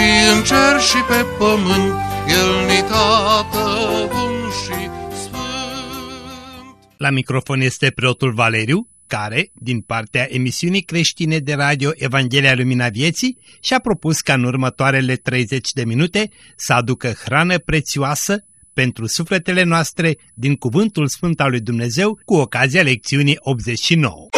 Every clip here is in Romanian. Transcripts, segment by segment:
și în cer și pe pământ, El ni tată bun și sfânt. La microfon este preotul Valeriu care, din partea emisiunii creștine de radio Evanghelia Lumina Vieții, și-a propus ca în următoarele 30 de minute să aducă hrană prețioasă pentru sufletele noastre din Cuvântul Sfânt al lui Dumnezeu cu ocazia lecțiunii 89.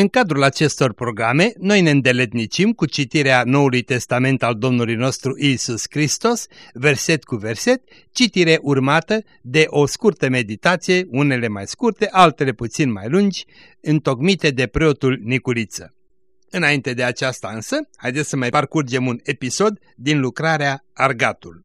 În cadrul acestor programe, noi ne îndeletnicim cu citirea Noului Testament al Domnului nostru Isus Hristos, verset cu verset, citire urmată de o scurtă meditație, unele mai scurte, altele puțin mai lungi, întocmite de preotul Nicuriță. Înainte de aceasta însă, haideți să mai parcurgem un episod din lucrarea Argatul.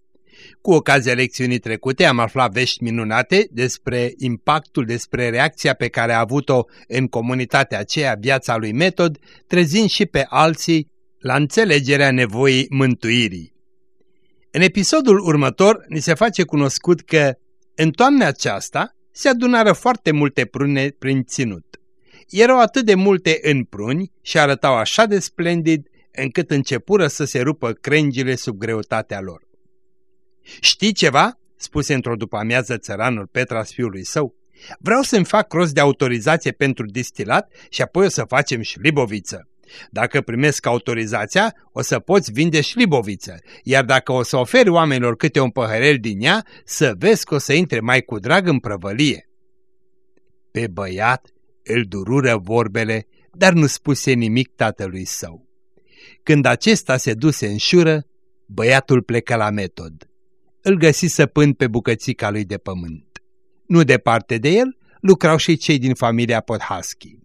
Cu ocazia lecțiunii trecute am aflat vești minunate despre impactul, despre reacția pe care a avut-o în comunitatea aceea viața lui Metod, trezind și pe alții la înțelegerea nevoii mântuirii. În episodul următor ni se face cunoscut că în toamna aceasta se adunară foarte multe prune prin ținut. Erau atât de multe în pruni și arătau așa de splendid încât începură să se rupă crengile sub greutatea lor. Știi ceva?" spuse într-o după-amiază țăranul Petra fiului său. Vreau să-mi fac rost de autorizație pentru distilat și apoi o să facem șliboviță. Dacă primesc autorizația, o să poți vinde șliboviță, iar dacă o să oferi oamenilor câte un păhărel din ea, să vezi că o să intre mai cu drag în prăvălie. Pe băiat îl durură vorbele, dar nu spuse nimic tatălui său. Când acesta se duse în șură, băiatul plecă la metod îl găsi săpând pe bucățica lui de pământ. Nu departe de el lucrau și cei din familia Podhaschi.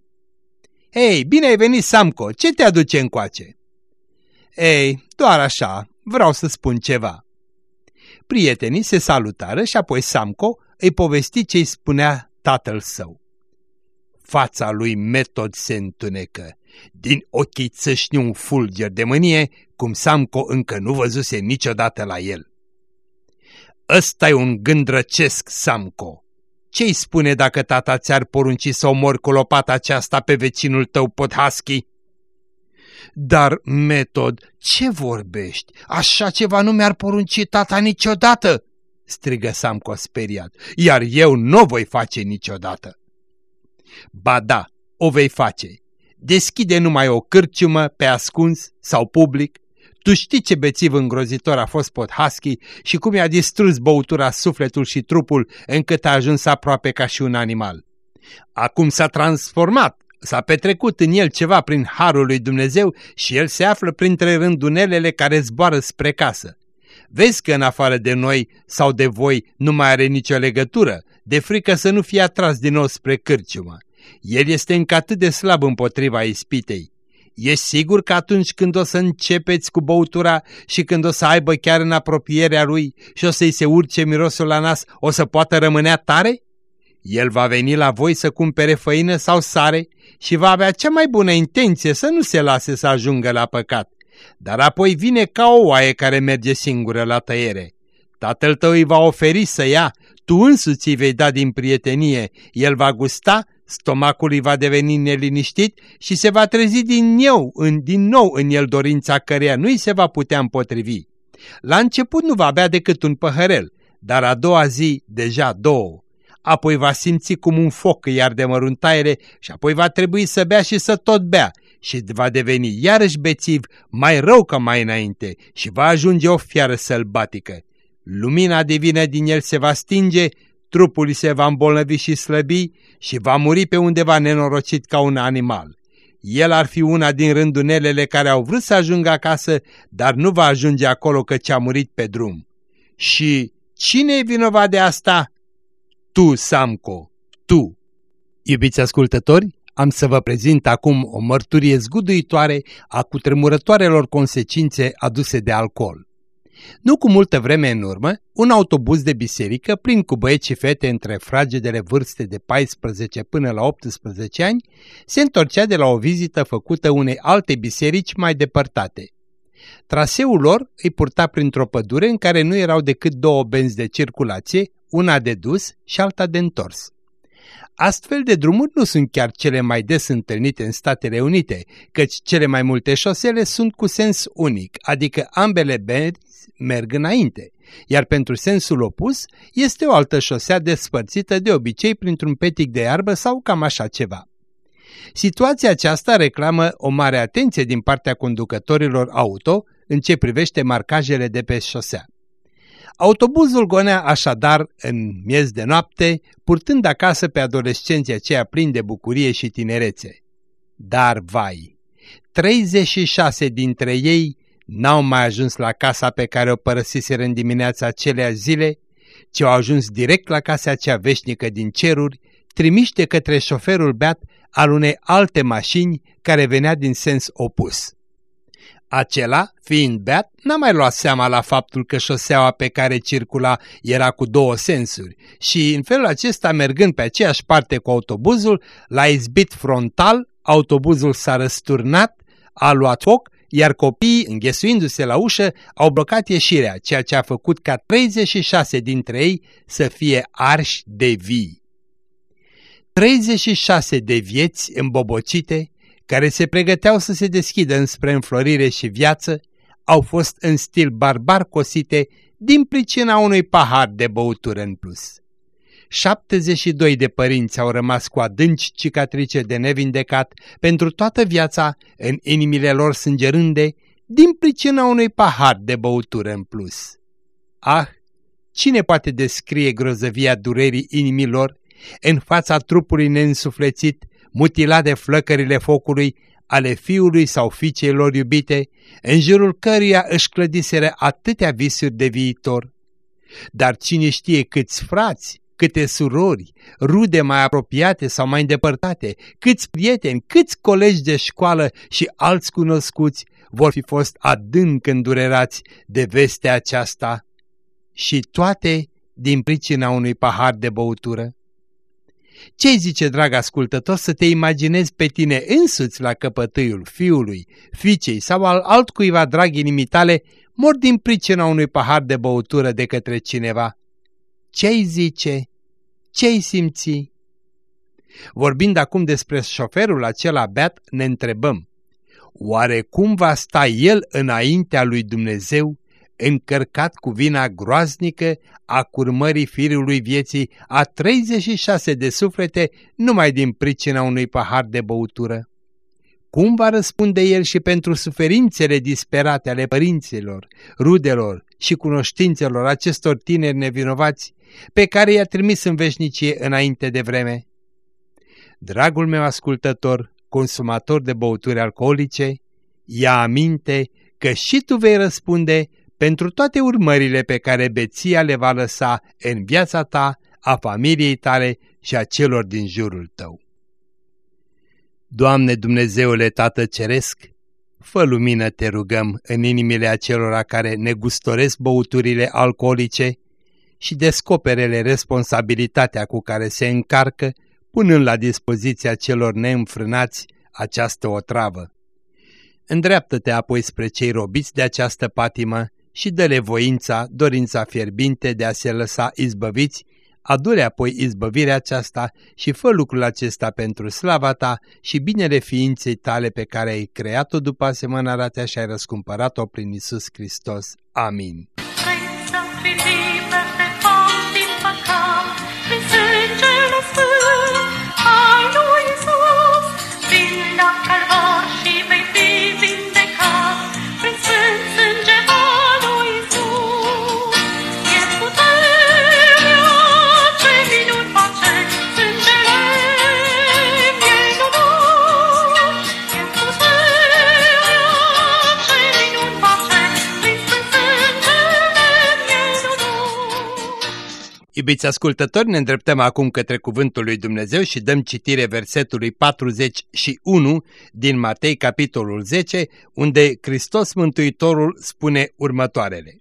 Ei, bine ai venit, Samco, ce te aduce încoace?" Ei, doar așa, vreau să spun ceva." Prietenii se salutară și apoi Samco îi povesti ce îi spunea tatăl său. Fața lui Metod se întunecă. Din ochii țâșni un fulger de mânie, cum Samco încă nu văzuse niciodată la el ăsta e un gând răcesc, Samco. Ce-i spune dacă tata ți-ar porunci să omori cu lopata aceasta pe vecinul tău, Podhaschi? Dar, Metod, ce vorbești? Așa ceva nu mi-ar porunci tata niciodată!" strigă Samco speriat, iar eu nu o voi face niciodată. Ba da, o vei face. Deschide numai o cârciumă pe ascuns sau public tu știi ce bețiv îngrozitor a fost Podhaschi și cum i-a distrus băutura sufletul și trupul încât a ajuns aproape ca și un animal. Acum s-a transformat, s-a petrecut în el ceva prin harul lui Dumnezeu și el se află printre rândunelele care zboară spre casă. Vezi că în afară de noi sau de voi nu mai are nicio legătură, de frică să nu fie atras din nou spre cârciumă. El este încă atât de slab împotriva ispitei. E sigur că atunci când o să începeți cu băutura și când o să aibă chiar în apropierea lui și o să-i se urce mirosul la nas, o să poată rămânea tare? El va veni la voi să cumpere făină sau sare și va avea cea mai bună intenție să nu se lase să ajungă la păcat. Dar apoi vine ca o oaie care merge singură la tăiere. Tatăl tău îi va oferi să ia, tu însuți îi vei da din prietenie, el va gusta stomacul îi va deveni neliniștit și se va trezi din, eu, în, din nou în el dorința căreia nu îi se va putea împotrivi. La început nu va bea decât un păhărel, dar a doua zi deja două. Apoi va simți cum un foc îi arde măruntaiere și apoi va trebui să bea și să tot bea și va deveni iarăși bețiv mai rău ca mai înainte și va ajunge o fiară sălbatică. Lumina divină din el se va stinge trupul îi se va îmbolnăvi și slăbi și va muri pe undeva nenorocit ca un animal. El ar fi una din rândunelele care au vrut să ajungă acasă, dar nu va ajunge acolo căci a murit pe drum. Și cine e vinovat de asta? Tu, Samco, tu! Iubiți ascultători, am să vă prezint acum o mărturie zguduitoare a cutremurătoarelor consecințe aduse de alcool. Nu cu multă vreme în urmă, un autobuz de biserică, plin cu băieți și fete între fragedele vârste de 14 până la 18 ani, se întorcea de la o vizită făcută unei alte biserici mai depărtate. Traseul lor îi purta printr-o pădure în care nu erau decât două benzi de circulație, una de dus și alta de întors. Astfel de drumuri nu sunt chiar cele mai des întâlnite în Statele Unite, căci cele mai multe șosele sunt cu sens unic, adică ambele benzi merg înainte, iar pentru sensul opus este o altă șosea despărțită de obicei printr-un petic de iarbă sau cam așa ceva. Situația aceasta reclamă o mare atenție din partea conducătorilor auto în ce privește marcajele de pe șosea. Autobuzul gonea așadar în miez de noapte, purtând acasă pe adolescenții aceia plini de bucurie și tinerețe. Dar, vai, 36 dintre ei n-au mai ajuns la casa pe care o părăsiseră în dimineața acelea zile, ci au ajuns direct la casa cea veșnică din ceruri, trimiște către șoferul beat al unei alte mașini care venea din sens opus. Acela, fiind beat, n-a mai luat seama la faptul că șoseaua pe care circula era cu două sensuri și, în felul acesta, mergând pe aceeași parte cu autobuzul, l-a izbit frontal, autobuzul s-a răsturnat, a luat foc, iar copiii, înghesuindu-se la ușă, au blocat ieșirea, ceea ce a făcut ca 36 dintre ei să fie arși de vii. 36 de vieți îmbobocite, care se pregăteau să se deschidă înspre înflorire și viață, au fost în stil barbar cosite din pricina unui pahar de băutură în plus. 72 de părinți au rămas cu adânci cicatrice de nevindecat pentru toată viața în inimile lor sângerânde din pricina unui pahar de băutură în plus. Ah, cine poate descrie grozăvia durerii inimilor în fața trupului neînsuflețit mutilat de flăcările focului ale fiului sau fiicei lor iubite, în jurul căruia își clădiseră atâtea visuri de viitor. Dar cine știe câți frați, câte surori, rude mai apropiate sau mai îndepărtate, câți prieteni, câți colegi de școală și alți cunoscuți vor fi fost adânc îndurerați de vestea aceasta și toate din pricina unui pahar de băutură. Ce zice, drag ascultător, să te imaginezi pe tine însuți la căpătâiul fiului, fiicei sau al altcuiva drag inimii tale, mor din pricina unui pahar de băutură de către cineva? Ce-i zice? Ce-i simți? Vorbind acum despre șoferul acela beat, ne întrebăm, oare cum va sta el înaintea lui Dumnezeu încărcat cu vina groaznică a curmării firului vieții a 36 de suflete numai din pricina unui pahar de băutură. Cum va răspunde el și pentru suferințele disperate ale părinților, rudelor și cunoștințelor acestor tineri nevinovați pe care i-a trimis în veșnicie înainte de vreme? Dragul meu ascultător, consumator de băuturi alcoolice, ia aminte că și tu vei răspunde pentru toate urmările pe care beția le va lăsa în viața ta, a familiei tale și a celor din jurul tău. Doamne Dumnezeule Tată Ceresc, fă lumină te rugăm în inimile acelora care negustoresc băuturile alcoolice și descoperele responsabilitatea cu care se încarcă, punând la dispoziția celor neînfrânați această otravă. Îndreaptă-te apoi spre cei robiți de această patimă și dă-le voința, dorința fierbinte de a se lăsa izbăviți, adure apoi izbăvirea aceasta și fă lucrul acesta pentru slava ta și binele ființei tale pe care ai creat-o după asemănarea ta și ai răscumpărat-o prin Isus Hristos. Amin. Iubiți ascultători, ne îndreptăm acum către Cuvântul lui Dumnezeu și dăm citire versetului 41 din Matei, capitolul 10, unde Hristos Mântuitorul spune următoarele.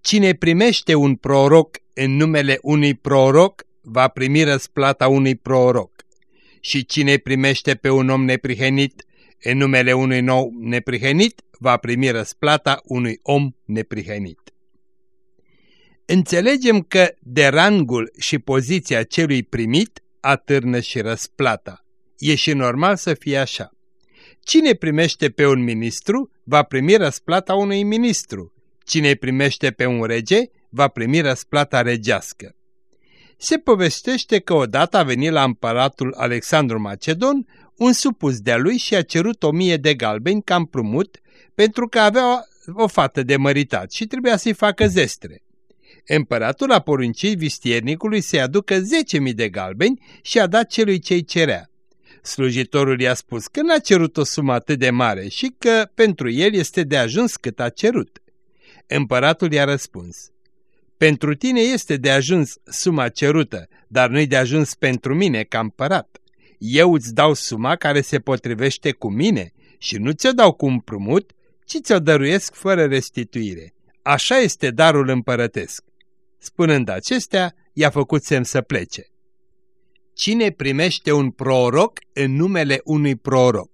Cine primește un proroc în numele unui proroc, va primi răsplata unui proroc. Și cine primește pe un om neprihenit în numele unui nou neprihenit, va primi răsplata unui om neprihenit. Înțelegem că de rangul și poziția celui primit atârnă și răsplata. E și normal să fie așa. Cine primește pe un ministru, va primi răsplata unui ministru. Cine primește pe un rege, va primi răsplata regească. Se povestește că odată a venit la împăratul Alexandru Macedon un supus de-a lui și a cerut o mie de galbeni ca împrumut pentru că avea o fată de măritat și trebuia să-i facă zestre. Împăratul a poruncit vistiernicului să-i aducă 10.000 de galbeni și a dat celui ce-i cerea. Slujitorul i-a spus că n-a cerut o sumă atât de mare și că pentru el este de ajuns cât a cerut. Împăratul i-a răspuns, Pentru tine este de ajuns suma cerută, dar nu-i de ajuns pentru mine ca împărat. Eu îți dau suma care se potrivește cu mine și nu ți-o dau cu împrumut, ci ți-o dăruiesc fără restituire. Așa este darul împărătesc. Spunând acestea, i-a făcut semn să plece. Cine primește un proroc în numele unui proroc?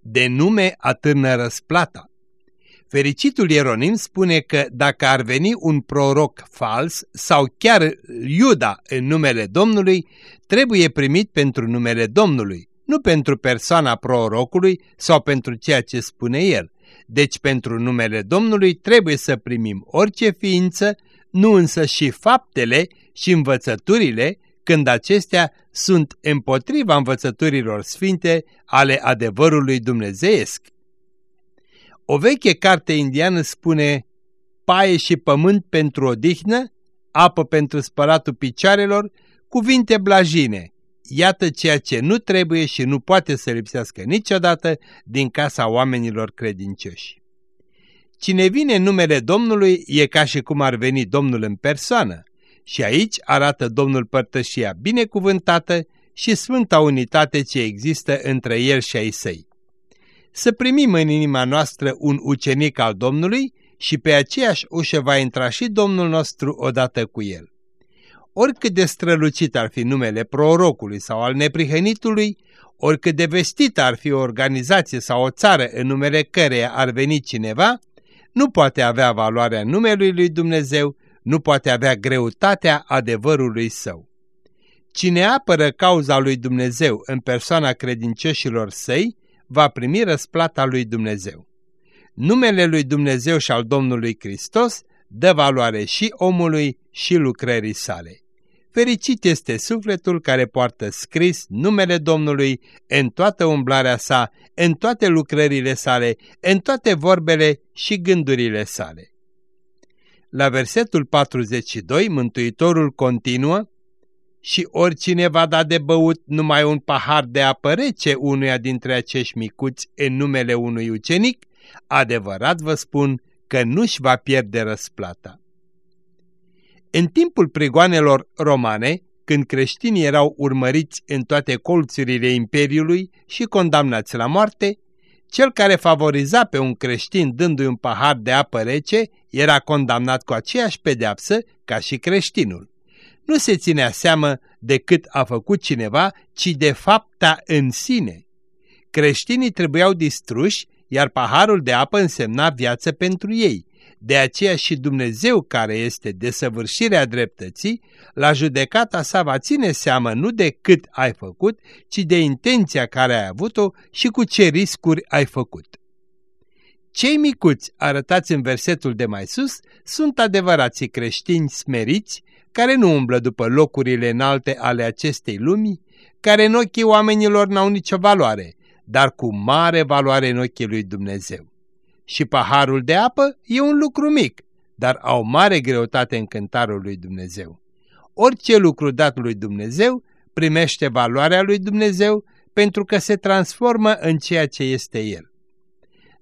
De nume atârnă răsplata. Fericitul Ieronim spune că dacă ar veni un proroc fals sau chiar Iuda în numele Domnului, trebuie primit pentru numele Domnului, nu pentru persoana prorocului sau pentru ceea ce spune el. Deci pentru numele Domnului trebuie să primim orice ființă, nu însă și faptele și învățăturile, când acestea sunt împotriva învățăturilor sfinte ale adevărului dumnezeiesc. O veche carte indiană spune paie și pământ pentru odihnă, apă pentru spălatul picioarelor, cuvinte blajine. Iată ceea ce nu trebuie și nu poate să lipsească niciodată din casa oamenilor credincioși. Cine vine în numele Domnului e ca și cum ar veni Domnul în persoană și aici arată Domnul părtășia binecuvântată și sfânta unitate ce există între El și ai săi. Să primim în inima noastră un ucenic al Domnului și pe aceeași ușă va intra și Domnul nostru odată cu El. Oricât de strălucit ar fi numele prorocului sau al neprihănitului, oricât de vestită ar fi o organizație sau o țară în numele căreia ar veni cineva, nu poate avea valoarea numelui lui Dumnezeu, nu poate avea greutatea adevărului său. Cine apără cauza lui Dumnezeu în persoana credincioșilor săi, va primi răsplata lui Dumnezeu. Numele lui Dumnezeu și al Domnului Hristos dă valoare și omului și lucrării sale. Fericit este sufletul care poartă scris numele Domnului în toată umblarea sa, în toate lucrările sale, în toate vorbele și gândurile sale. La versetul 42, Mântuitorul continuă, Și oricine va da de băut numai un pahar de apă rece unuia dintre acești micuți în numele unui ucenic, adevărat vă spun că nu-și va pierde răsplata. În timpul prigoanelor romane, când creștinii erau urmăriți în toate colțurile Imperiului și condamnați la moarte, cel care favoriza pe un creștin dându-i un pahar de apă rece era condamnat cu aceeași pedeapsă ca și creștinul. Nu se ținea seamă de cât a făcut cineva, ci de fapta în sine. Creștinii trebuiau distruși, iar paharul de apă însemna viață pentru ei, de aceea și Dumnezeu, care este desăvârșirea dreptății, la judecata sa va ține seamă nu de cât ai făcut, ci de intenția care ai avut-o și cu ce riscuri ai făcut. Cei micuți, arătați în versetul de mai sus, sunt adevărații creștini smeriți, care nu umblă după locurile înalte ale acestei lumi, care în ochii oamenilor n-au nicio valoare, dar cu mare valoare în ochii lui Dumnezeu și paharul de apă e un lucru mic, dar au mare greutate în cântarul lui Dumnezeu. Orice lucru dat lui Dumnezeu primește valoarea lui Dumnezeu pentru că se transformă în ceea ce este El.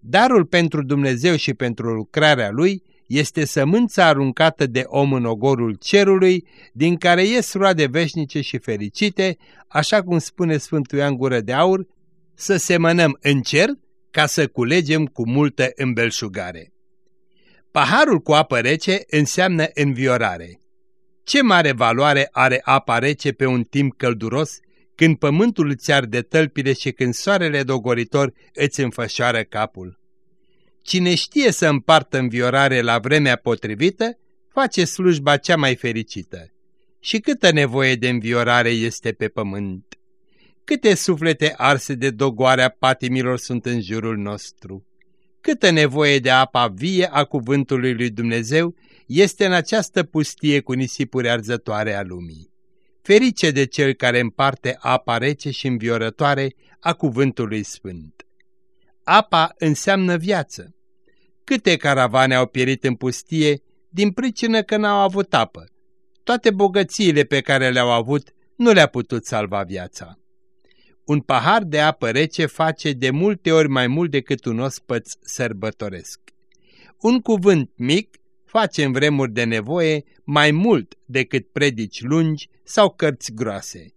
Darul pentru Dumnezeu și pentru lucrarea Lui este sămânța aruncată de om în ogorul cerului, din care ies roade veșnice și fericite, așa cum spune Sfântul Ioan Gură de Aur, să semănăm în cer ca să culegem cu multă îmbelșugare. Paharul cu apă rece înseamnă înviorare. Ce mare valoare are apa rece pe un timp călduros, când pământul îți arde tălpile și când soarele dogoritor îți înfășoară capul. Cine știe să împartă înviorare la vremea potrivită, face slujba cea mai fericită. Și câtă nevoie de înviorare este pe pământ! Câte suflete arse de dogoarea patimilor sunt în jurul nostru! Câtă nevoie de apa vie a cuvântului lui Dumnezeu este în această pustie cu nisipuri arzătoare a lumii. Ferice de cel care împarte apa rece și înviorătoare a cuvântului sfânt. Apa înseamnă viață. Câte caravane au pierit în pustie din pricină că n-au avut apă. Toate bogățiile pe care le-au avut nu le-a putut salva viața. Un pahar de apă rece face de multe ori mai mult decât un ospăț sărbătoresc. Un cuvânt mic face în vremuri de nevoie mai mult decât predici lungi sau cărți groase.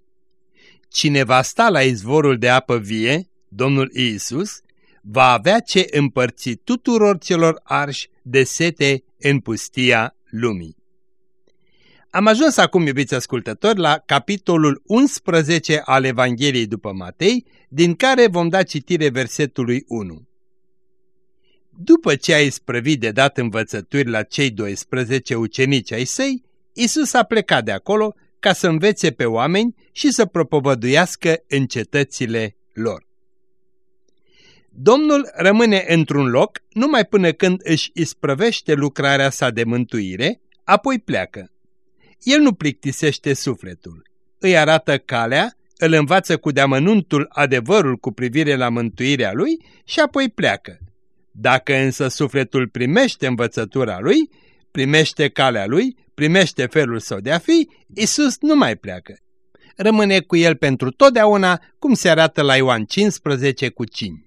Cine va sta la izvorul de apă vie, Domnul Iisus, va avea ce împărți tuturor celor arși de sete în pustia lumii. Am ajuns acum, iubiți ascultători, la capitolul 11 al Evangheliei după Matei, din care vom da citire versetului 1. După ce a isprăvit de dat învățături la cei 12 ucenici ai săi, Isus a plecat de acolo ca să învețe pe oameni și să propovăduiască în cetățile lor. Domnul rămâne într-un loc numai până când își isprăvește lucrarea sa de mântuire, apoi pleacă. El nu plictisește sufletul, îi arată calea, îl învață cu deamănuntul adevărul cu privire la mântuirea lui și apoi pleacă. Dacă însă sufletul primește învățătura lui, primește calea lui, primește felul său de a fi, Isus nu mai pleacă. Rămâne cu el pentru totdeauna, cum se arată la Ioan 15 cu 5.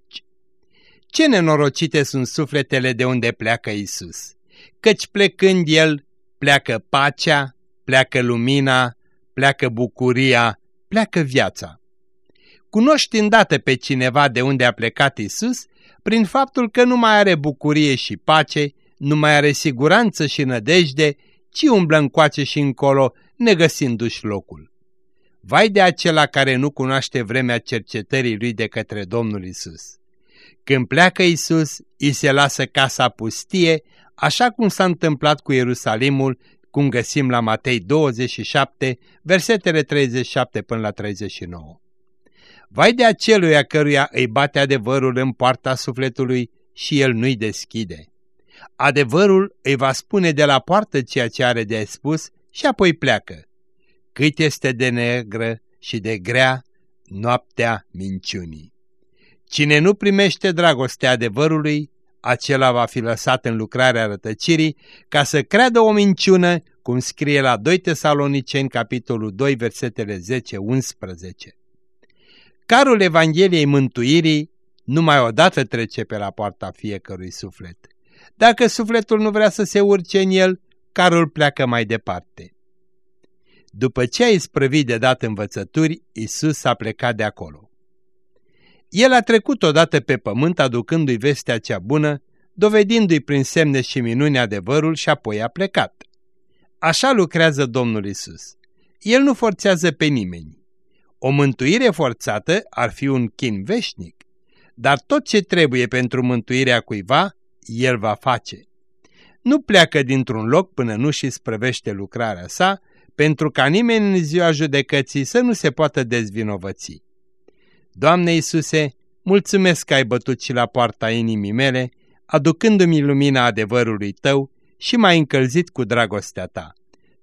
Ce nenorocite sunt sufletele de unde pleacă Isus, căci plecând el, pleacă pacea, pleacă lumina, pleacă bucuria, pleacă viața. Cunoști îndată pe cineva de unde a plecat Isus prin faptul că nu mai are bucurie și pace, nu mai are siguranță și nădejde, ci umblă încoace și încolo, negăsindu-și locul. Vai de acela care nu cunoaște vremea cercetării lui de către Domnul Isus. Când pleacă Isus, îi se lasă casa pustie, așa cum s-a întâmplat cu Ierusalimul, cum găsim la Matei 27, versetele 37 până la 39. Vai de aceluia căruia îi bate adevărul în poarta sufletului și el nu-i deschide. Adevărul îi va spune de la poartă ceea ce are de spus și apoi pleacă. Cât este de negră și de grea noaptea minciunii. Cine nu primește dragostea adevărului, acela va fi lăsat în lucrarea rătăcirii ca să creadă o minciună, cum scrie la 2 Tesaloniceni, capitolul 2, versetele 10-11. Carul Evangheliei Mântuirii numai odată trece pe la poarta fiecărui suflet. Dacă sufletul nu vrea să se urce în el, carul pleacă mai departe. După ce a isprăvit de dat învățături, Isus a plecat de acolo. El a trecut odată pe pământ aducându-i vestea cea bună, dovedindu-i prin semne și minuni adevărul și apoi a plecat. Așa lucrează Domnul Isus. El nu forțează pe nimeni. O mântuire forțată ar fi un chin veșnic, dar tot ce trebuie pentru mântuirea cuiva, el va face. Nu pleacă dintr-un loc până nu și sprăvește lucrarea sa, pentru ca nimeni în ziua judecății să nu se poată dezvinovăți. Doamne Iisuse, mulțumesc că ai bătut și la poarta inimii mele, aducându-mi lumina adevărului Tău și m-ai încălzit cu dragostea Ta.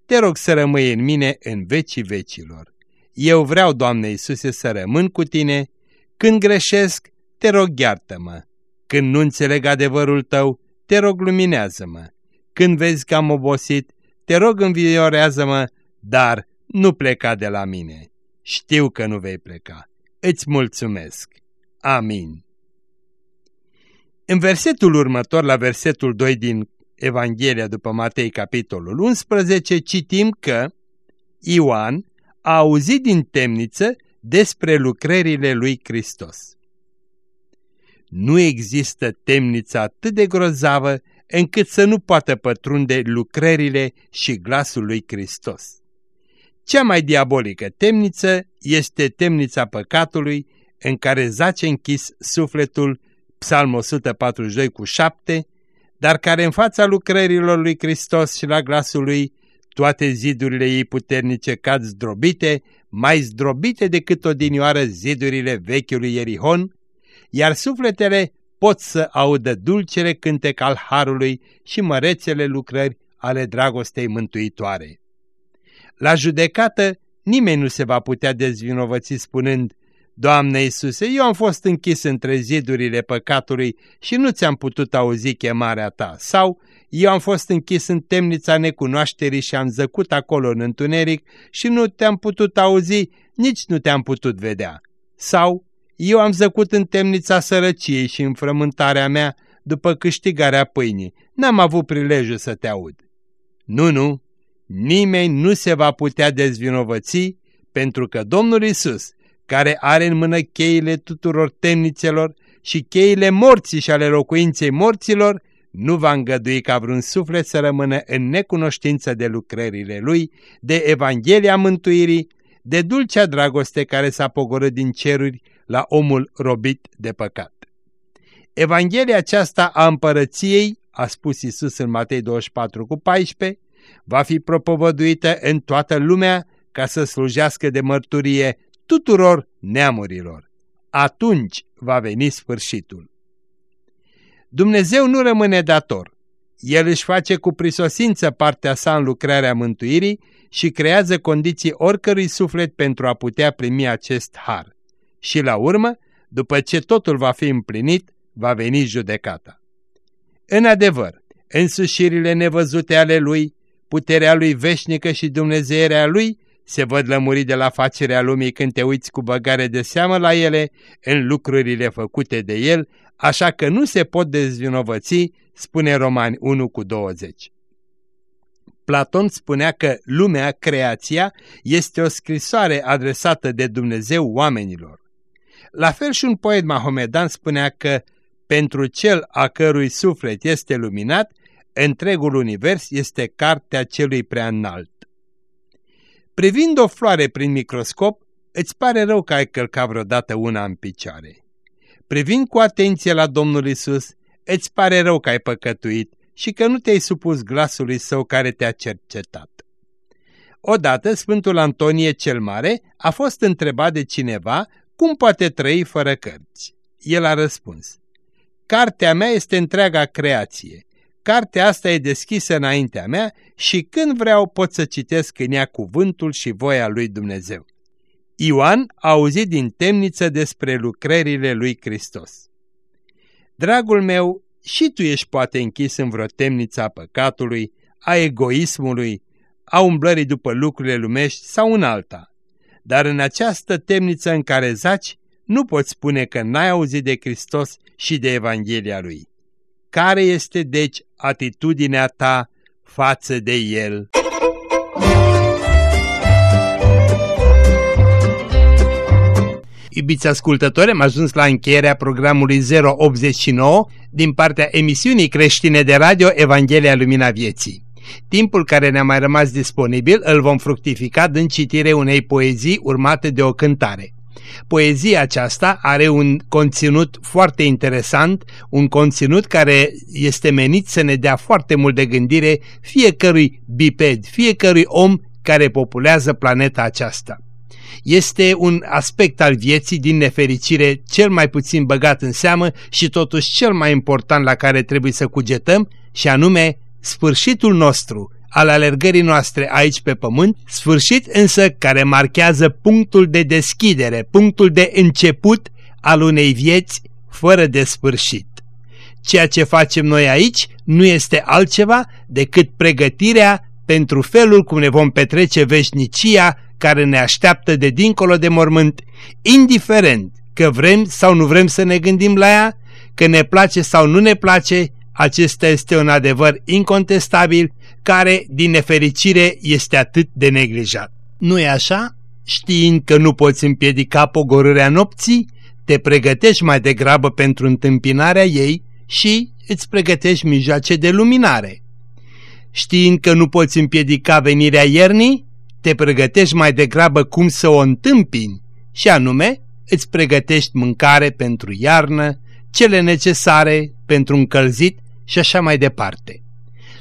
Te rog să rămâi în mine în vecii vecilor. Eu vreau, Doamne Iisuse, să rămân cu Tine. Când greșesc, te rog iartă-mă. Când nu înțeleg adevărul Tău, te rog luminează-mă. Când vezi că am obosit, te rog înviorează-mă, dar nu pleca de la mine. Știu că nu vei pleca. Îți mulțumesc. Amin. În versetul următor, la versetul 2 din Evanghelia după Matei, capitolul 11, citim că Ioan a auzit din temniță despre lucrările lui Hristos. Nu există temniță atât de grozavă încât să nu poată pătrunde lucrările și glasul lui Hristos. Cea mai diabolică temniță este temnița păcatului în care zace închis sufletul, psalm 142 cu 7, dar care în fața lucrărilor lui Hristos și la glasul lui, toate zidurile ei puternice cad zdrobite, mai zdrobite decât odinioară zidurile vechiului Ierihon, iar sufletele pot să audă dulcele cântec al Harului și mărețele lucrări ale dragostei mântuitoare. La judecată nimeni nu se va putea dezvinovăți spunând, Doamne Iisuse, eu am fost închis între zidurile păcatului și nu ți-am putut auzi chemarea ta, sau eu am fost închis în temnița necunoașterii și am zăcut acolo în întuneric și nu te-am putut auzi, nici nu te-am putut vedea, sau eu am zăcut în temnița sărăciei și în frământarea mea după câștigarea pâinii, n-am avut prilejul să te aud. Nu, nu, nimeni nu se va putea dezvinovăți pentru că Domnul Isus, care are în mână cheile tuturor temnițelor și cheile morții și ale locuinței morților, nu va îngădui ca vreun suflet să rămână în necunoștință de lucrările Lui, de Evanghelia mântuirii, de dulcea dragoste care s-a pogorât din ceruri la omul robit de păcat. Evanghelia aceasta a împărăției, a spus Isus în Matei 24 cu 14, va fi propovăduită în toată lumea ca să slujească de mărturie tuturor neamurilor. Atunci va veni sfârșitul. Dumnezeu nu rămâne dator. El își face cu prisosință partea sa în lucrarea mântuirii și creează condiții oricărui suflet pentru a putea primi acest har. Și la urmă, după ce totul va fi împlinit, va veni judecata. În adevăr, însușirile nevăzute ale lui, puterea lui veșnică și dumnezeierea lui se văd lămuri de la facerea lumii când te uiți cu băgare de seamă la ele, în lucrurile făcute de el, așa că nu se pot dezvinovăți, spune Romani 1 cu 20. Platon spunea că lumea, creația, este o scrisoare adresată de Dumnezeu oamenilor. La fel și un poet mahomedan spunea că pentru cel a cărui suflet este luminat, întregul univers este cartea celui prea înalt. Privind o floare prin microscop, îți pare rău că ai călcat vreodată una în picioare. Privind cu atenție la Domnul Isus, îți pare rău că ai păcătuit și că nu te-ai supus glasului său care te-a cercetat. Odată, Sfântul Antonie cel Mare a fost întrebat de cineva cum poate trăi fără cărți. El a răspuns, Cartea mea este întreaga creație. Cartea asta e deschisă înaintea mea și când vreau pot să citesc în ea cuvântul și voia lui Dumnezeu. Ioan a auzit din temniță despre lucrările lui Hristos. Dragul meu, și tu ești poate închis în vreo temniță a păcatului, a egoismului, a umblării după lucrurile lumești sau în alta. Dar în această temniță în care zaci, nu poți spune că n-ai auzit de Hristos și de Evanghelia Lui. Care este, deci, atitudinea ta față de El? Iubiți ascultători, am ajuns la încheierea programului 089 din partea emisiunii creștine de radio Evanghelia Lumina Vieții. Timpul care ne-a mai rămas disponibil îl vom fructifica din citire unei poezii urmate de o cântare. Poezia aceasta are un conținut foarte interesant, un conținut care este menit să ne dea foarte mult de gândire fiecărui biped, fiecărui om care populează planeta aceasta. Este un aspect al vieții din nefericire cel mai puțin băgat în seamă și totuși cel mai important la care trebuie să cugetăm și anume sfârșitul nostru, al alergării noastre aici pe pământ, sfârșit însă care marchează punctul de deschidere, punctul de început al unei vieți fără de sfârșit. Ceea ce facem noi aici nu este altceva decât pregătirea pentru felul cum ne vom petrece veșnicia care ne așteaptă de dincolo de mormânt, indiferent că vrem sau nu vrem să ne gândim la ea, că ne place sau nu ne place, Acesta este un adevăr incontestabil care, din nefericire, este atât de neglijat. nu e așa? Știind că nu poți împiedica pogorârea nopții, te pregătești mai degrabă pentru întâmpinarea ei și îți pregătești mijloace de luminare. Știind că nu poți împiedica venirea iernii, te pregătești mai degrabă cum să o întâmpini și anume îți pregătești mâncare pentru iarnă, cele necesare pentru încălzit și așa mai departe.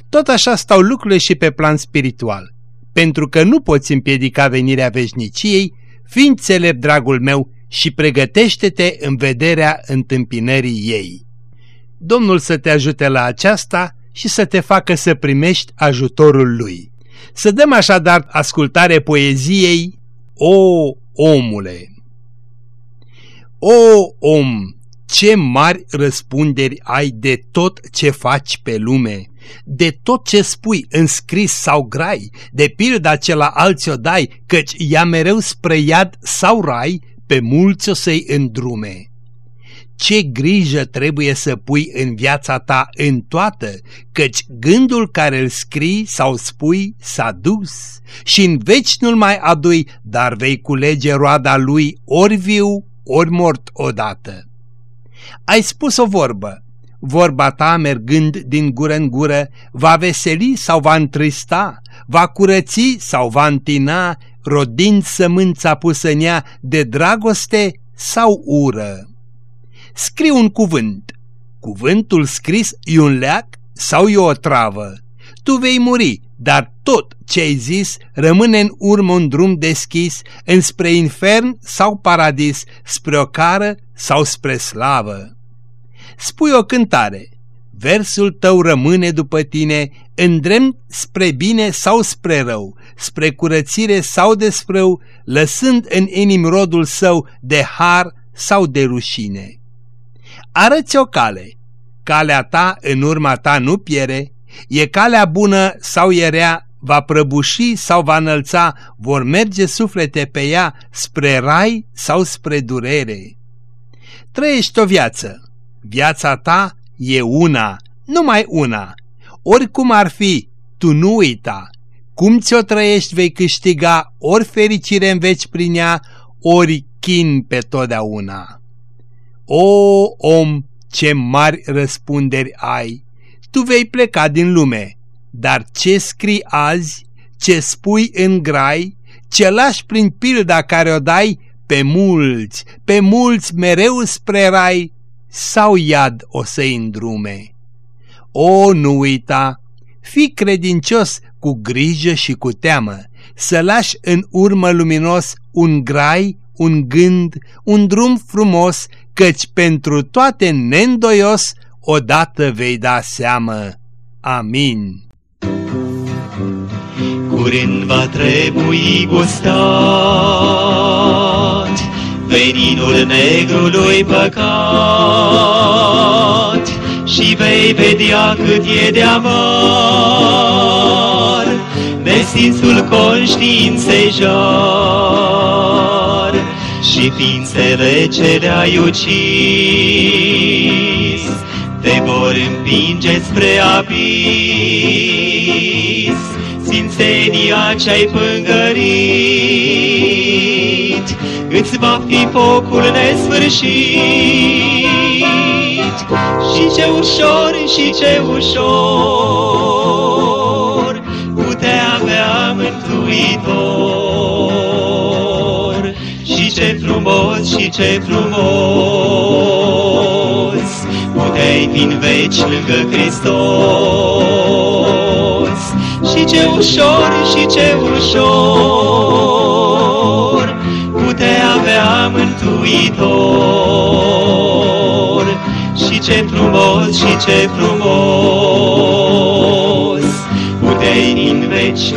Tot așa stau lucrurile și pe plan spiritual, pentru că nu poți împiedica venirea veșniciei, fiind celeb, dragul meu, și pregătește-te în vederea întâmpinării ei. Domnul să te ajute la aceasta și să te facă să primești ajutorul lui. Să dăm așadar ascultare poeziei O, omule! O, om, ce mari răspunderi ai de tot ce faci pe lume, de tot ce spui în scris sau grai, de pilda ce la alții o dai, căci ea mereu spre iad sau rai, pe mulți o să-i îndrume. Ce grijă trebuie să pui în viața ta în toată, căci gândul care îl scrii sau spui s-a dus și în veci nu-l mai adui, dar vei culege roada lui ori viu, ori mort odată. Ai spus o vorbă, vorba ta mergând din gură în gură, va veseli sau va întrista, va curăți sau va întina, rodind sămânța pusă în ea de dragoste sau ură. Scrii un cuvânt. Cuvântul scris e un leac sau e o travă? Tu vei muri, dar tot ce ai zis rămâne în urmă un drum deschis înspre infern sau paradis, spre o cară sau spre slavă. Spui o cântare, versul tău rămâne după tine, îndrem spre bine sau spre rău, spre curățire sau despre rău, lăsând în inim rodul său de har sau de rușine. Arăți o cale, calea ta în urma ta nu piere, e calea bună sau e rea, va prăbuși sau va înălța, vor merge suflete pe ea spre rai sau spre durere. Trăiești o viață, viața ta e una, numai una, oricum ar fi, tu nu uita, cum ți-o trăiești vei câștiga ori fericire în veci prin ea, ori chin pe totdeauna. O, om, ce mari răspunderi ai! Tu vei pleca din lume, dar ce scrii azi, ce spui în grai, ce lași prin pilda care o dai, pe mulți, pe mulți mereu spre rai, sau iad o să-i îndrume. O, nu uita, fii credincios cu grijă și cu teamă, să lași în urmă luminos un grai, un gând, un drum frumos, căci pentru toate neîndoios odată vei da seamă. Amin. Curând va trebui gustat veninul negrului păcat și vei vedea cât e de amar. Nesimțul conștiinței jar și ființele ce le-ai ucis te vor împinge spre abis. Sfințenia ce-ai pângărit îți va fi focul nesfârșit. Și ce ușor, și ce ușor, putea avea mântuitor. Și ce frumos, și ce frumos, puteai fi în veci lângă Hristos. Și ce ușor, și ce ușor, Și ce frumos, și ce frumos, puteai în veci